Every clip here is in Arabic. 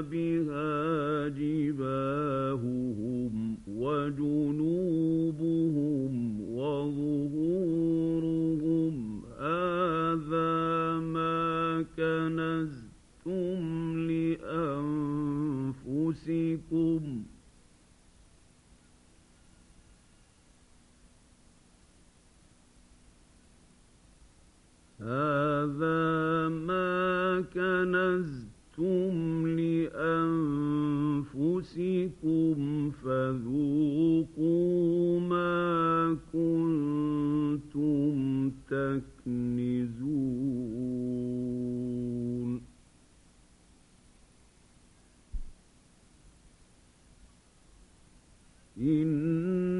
بها جباههم وجنوبهم وظهورهم. هذا ما كنزتم لأنفسكم. هذا ما كنزتم لأنفسكم فذوقوا ما كنتم تكنزون إن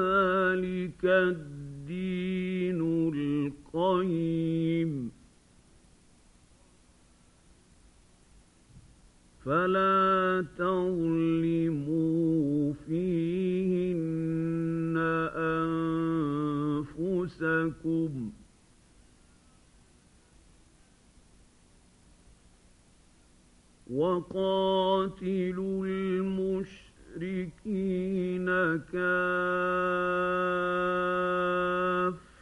ذلك الدين القيم. فلا تظلموا فيهن أنفسكم. وقاتلوا المشركين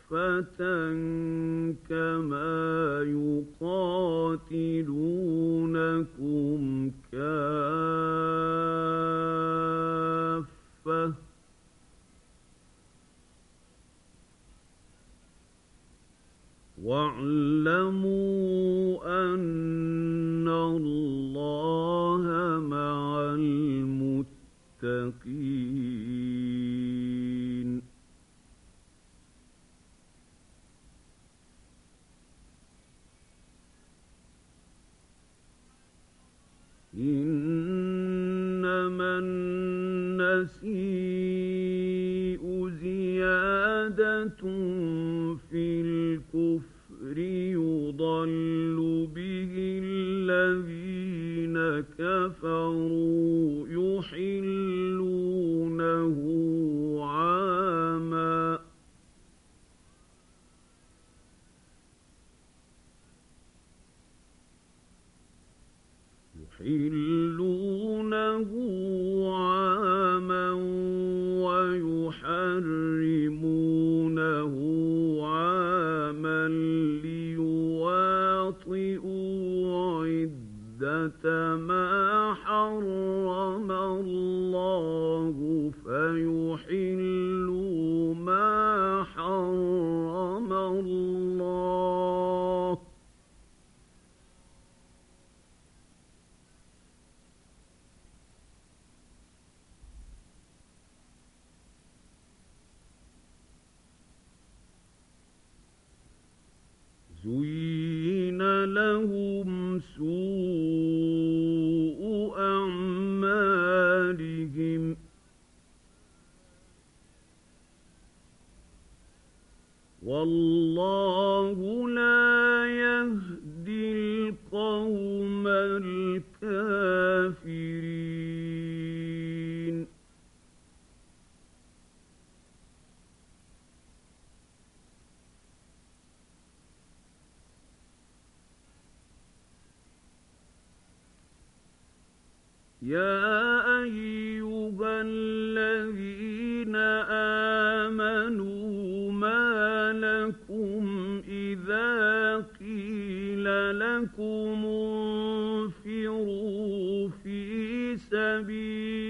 كافة كما يقاتلونكم حِلٌّ الكافرين يا أيها الذين آمنوا ما لكم إذا قيل لكم سبيل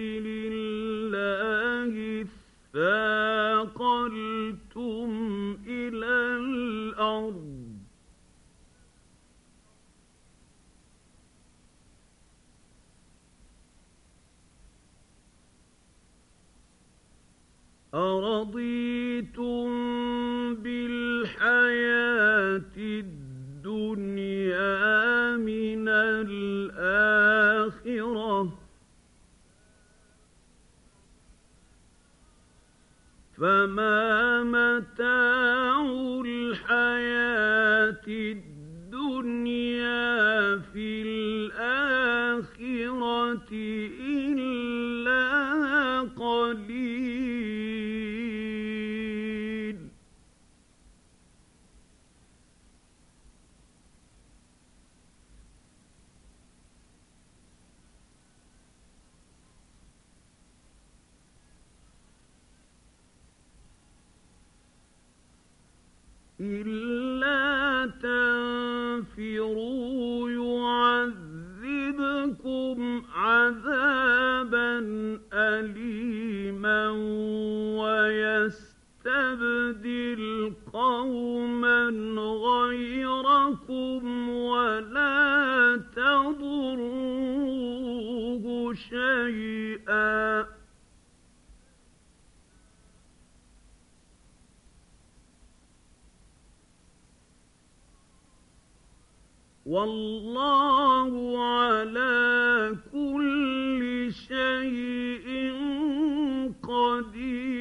فما متاع شيئا. والله على كل شيء قدير.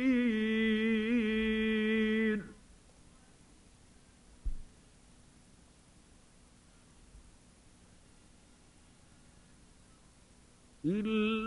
إلا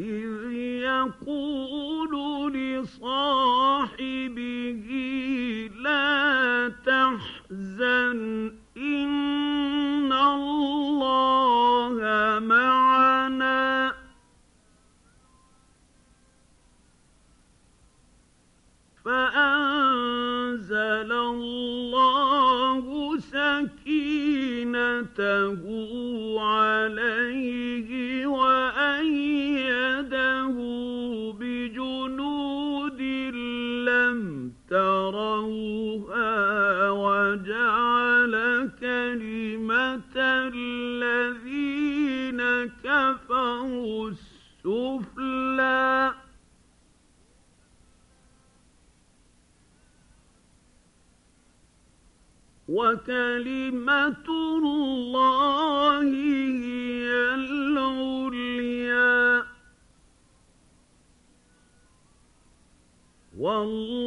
إذ يقول لصاحبه لا تحزن إن الله معنا. فأنزل الله سكينته وكلمة الله هي العليا. والله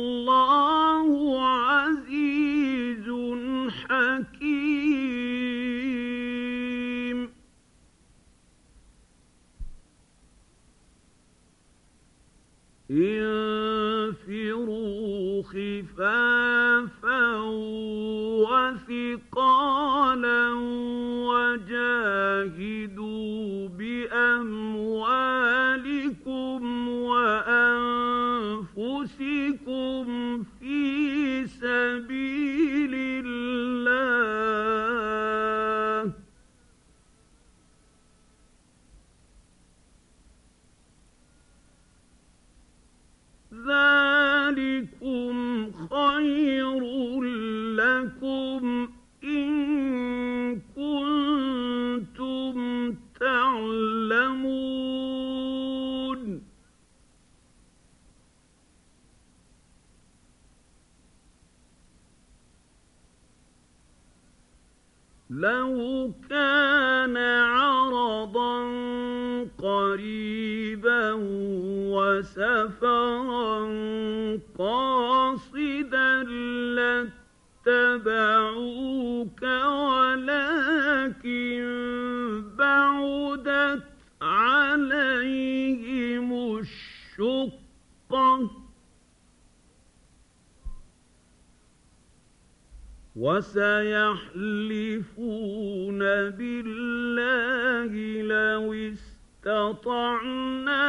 يعلمون. لو كان عرضا قريبا وسفرا قاصدا لاتبعوك ولكن وسيحلفون بالله لو استطعنا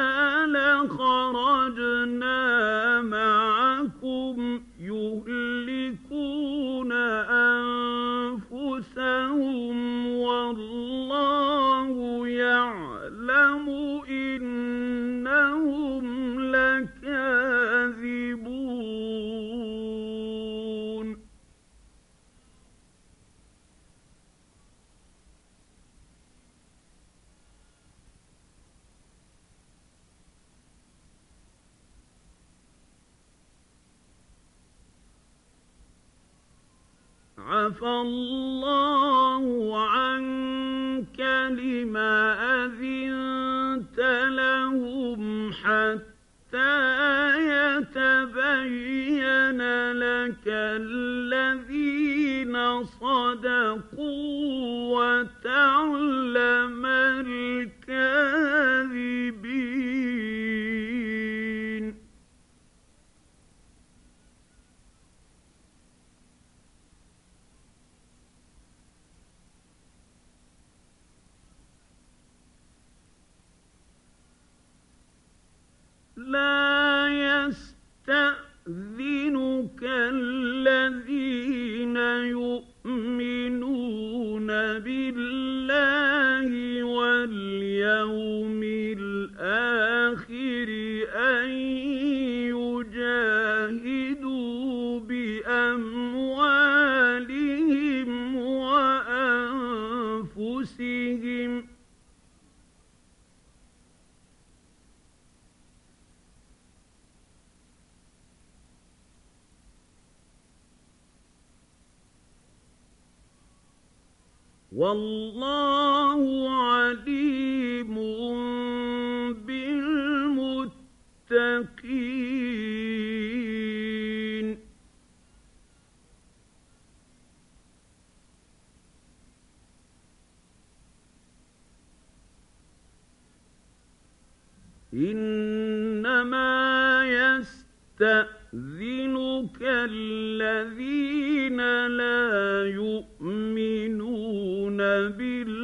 لخرجنا معكم يهلكون أنفسهم والله لا يستأذنك الذين لا يؤمنون بالله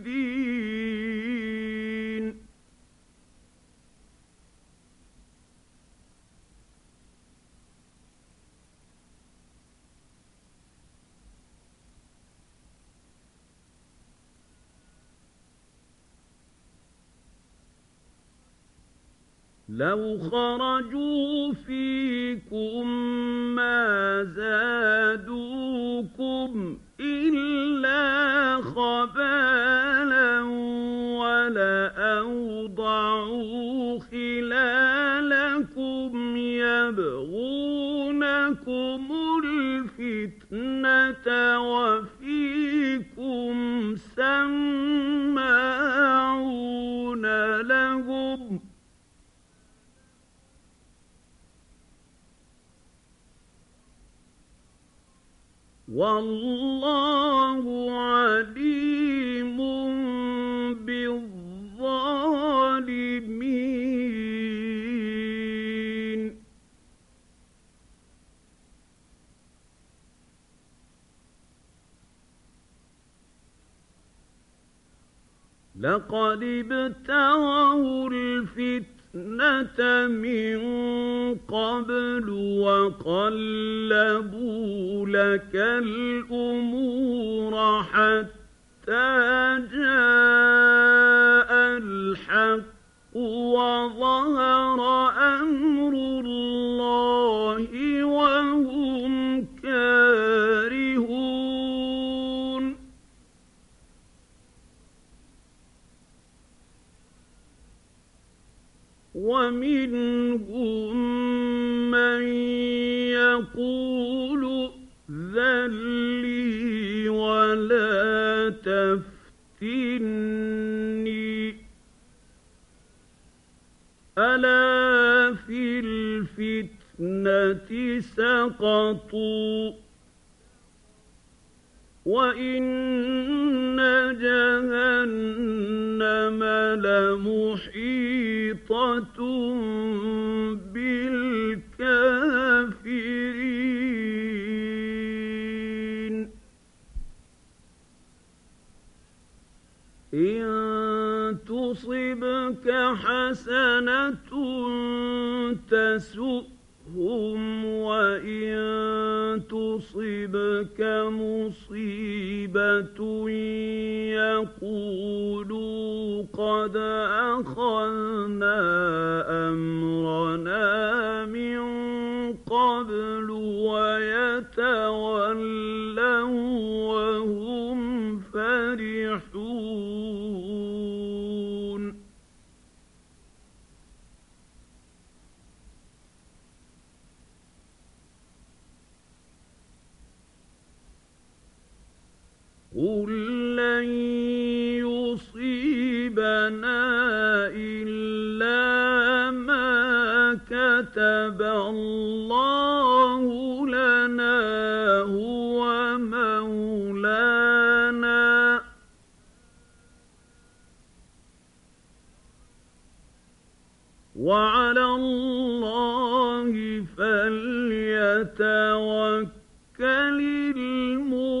لو خرجوا فيكم ما زادوكم إلا خبالا ولأوضعوا خلالكم يبغونكم الفتنة وفيكم سماعون والله عليم بالظالمين. لقد ابتغوا الفتنة الْفِتْنَةَ مِن قَبْلُ وَقَلَّبُوا لَكَ الْأُمُورَ حَتَّىٰ جَاءَ الْحَقُّ وَظَهَرَ تُصِبْكَ مُصِيبَةٌ يَقُولُوا قَدْ أَخَذْنَا أَمْرَنَا مِن قَبْلُ وَيَتَوَلَّوا كَتَبَ اللَّهُ لَنَا هُوَ مَوْلَانَا ۚ وَعَلَى اللَّهِ فَلْيَتَوَكَّلِ الْمُؤْمِنُونَ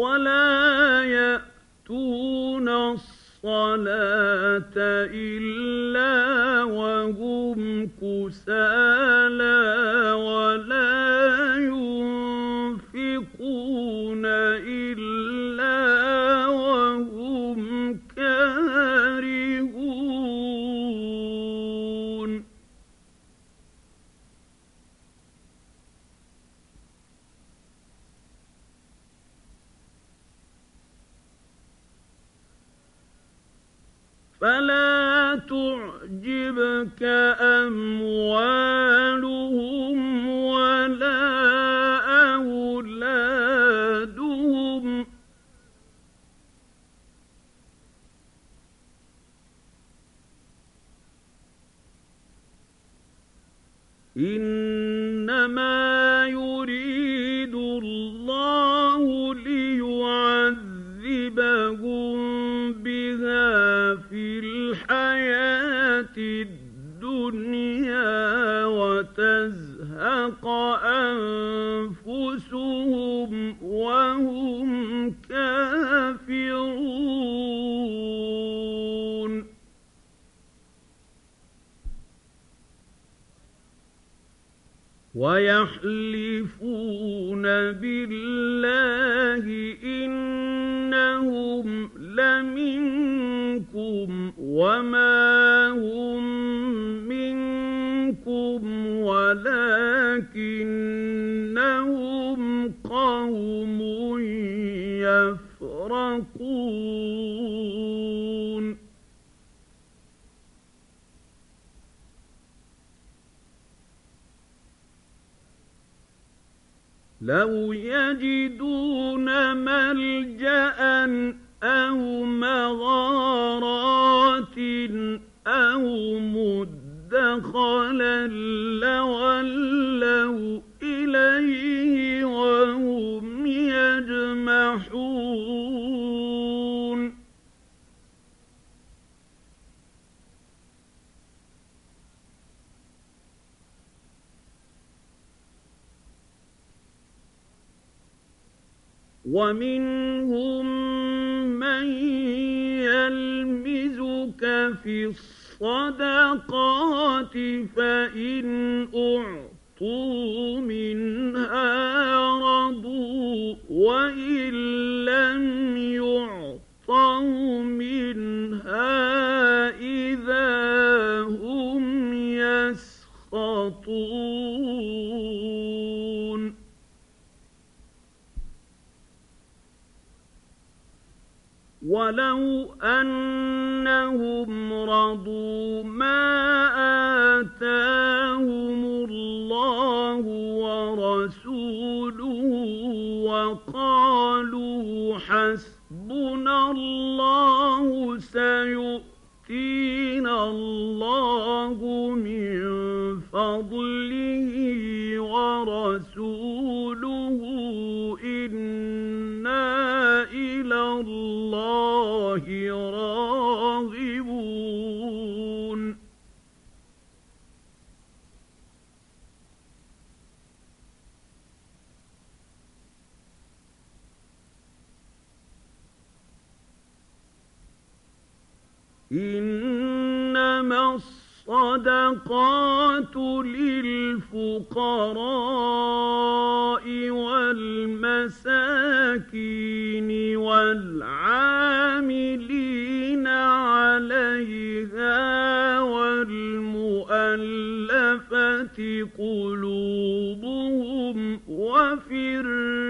ولا يأتون الصلاة إلا وهم كسالى. ليعذبهم بها في الحياة الدنيا وتزهق أنفسهم وهم كافرون ويحلفون بالله وما هم منكم ولكنهم قوم يفرقون لو يجدون ملجأ أو مغارات ومنهم رضوا ما آتاهم الله ورسوله وقالوا حسبنا الله سيؤتينا الله من فضله ورسوله للفقراء والمساكين والعاملين عليها والمؤلفة قلوبهم وفي الرقاب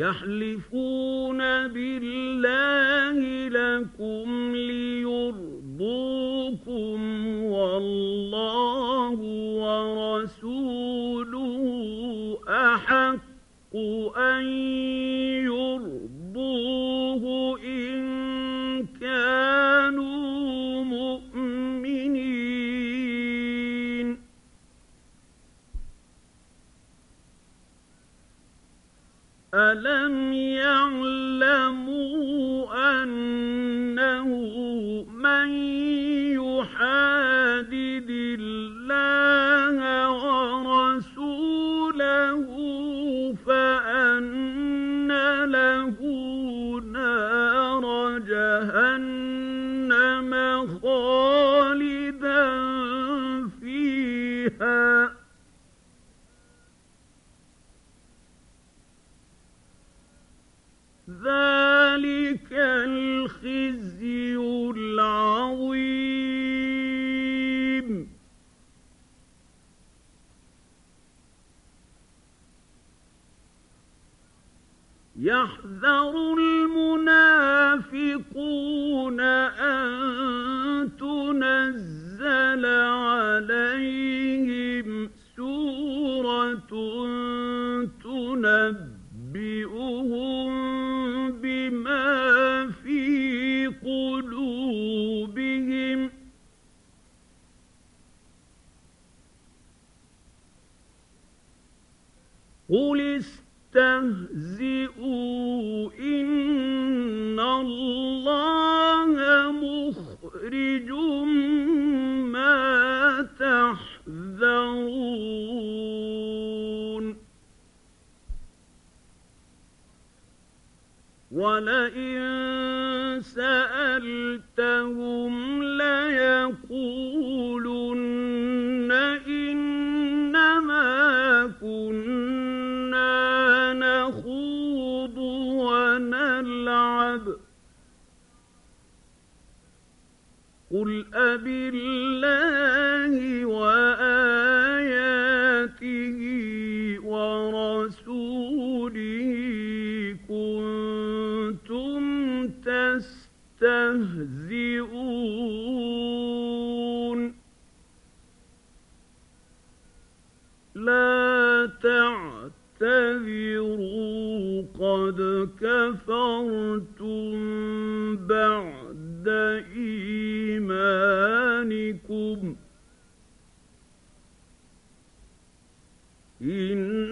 يحلفون بالله لكم ليرضوكم والله ورسوله أحق أن يرضوه فيها ولئن سألتهم ليقولن إنما كنا نخوض ونلعب. قل أبالله كفرتم بعد إيمانكم إن